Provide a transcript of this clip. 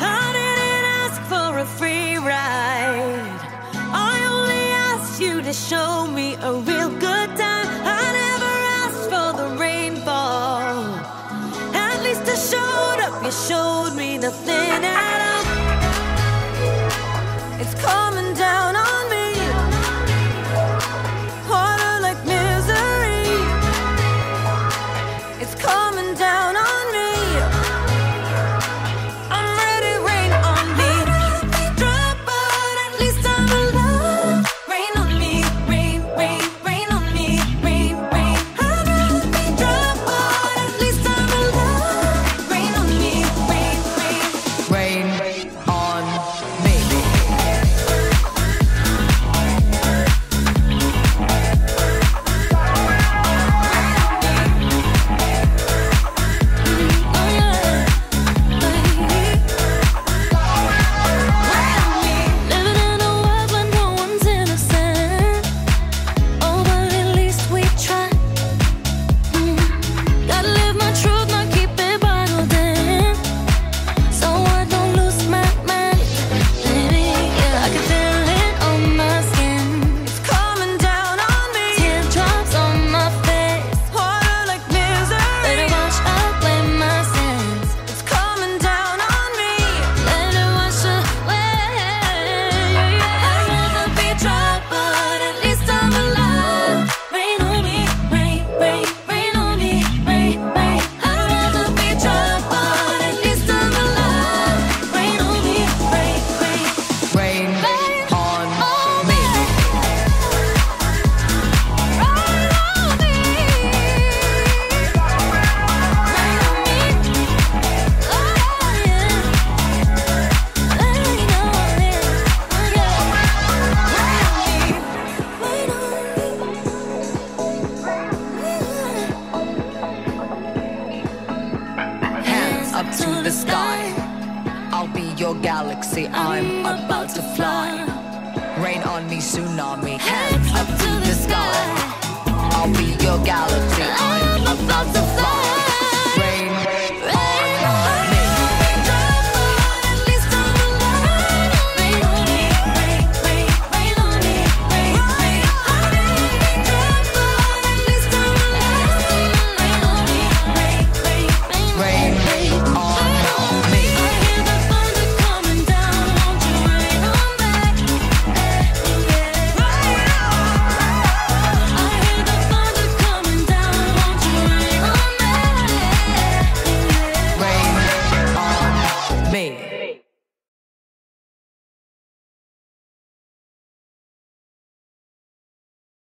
I didn't ask for a free ride. I only asked you to show me a real good time. I never asked for the rainfall. At least I showed up. the sky. I'll be your galaxy, I'm about to fly. Rain on me, tsunami, hands up to the sky. I'll be your galaxy, I'm about to